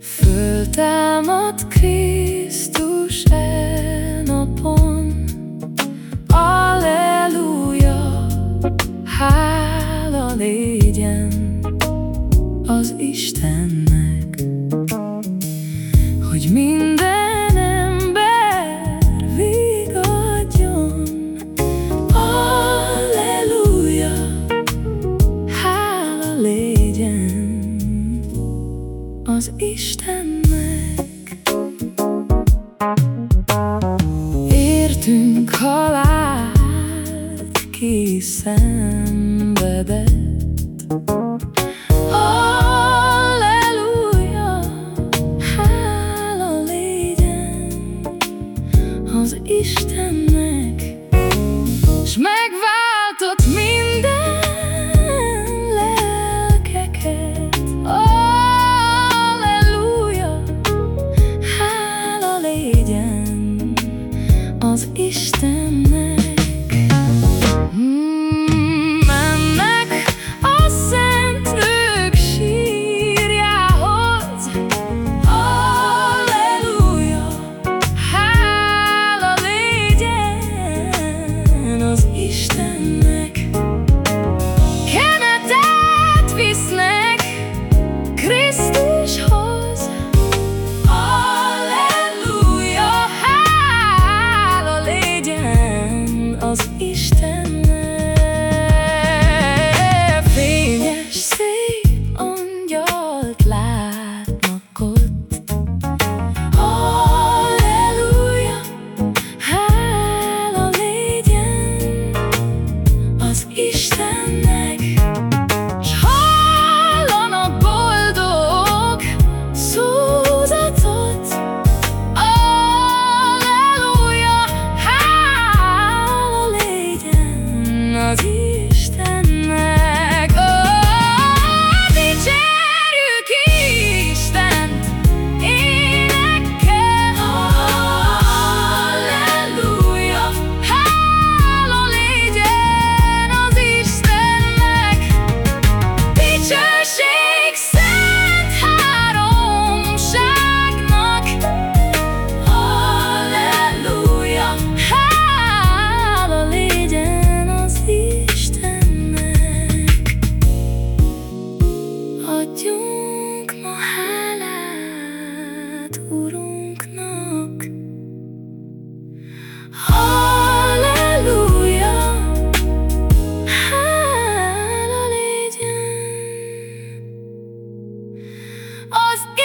Föltámad Krisztus. az Istennek, hogy minden ember vigadjon. Alleluja, hála légyen az Istennek. Értünk halált, ki szenvedett, Isten.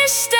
Mr.